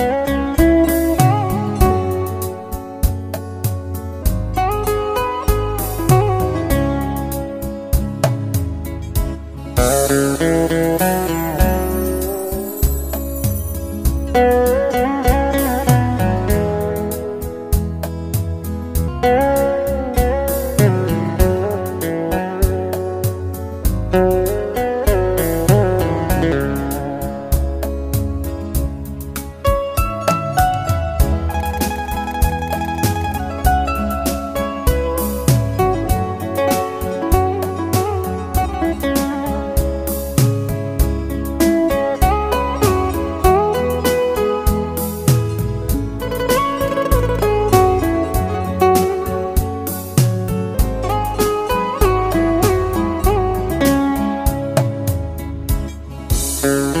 Música Thank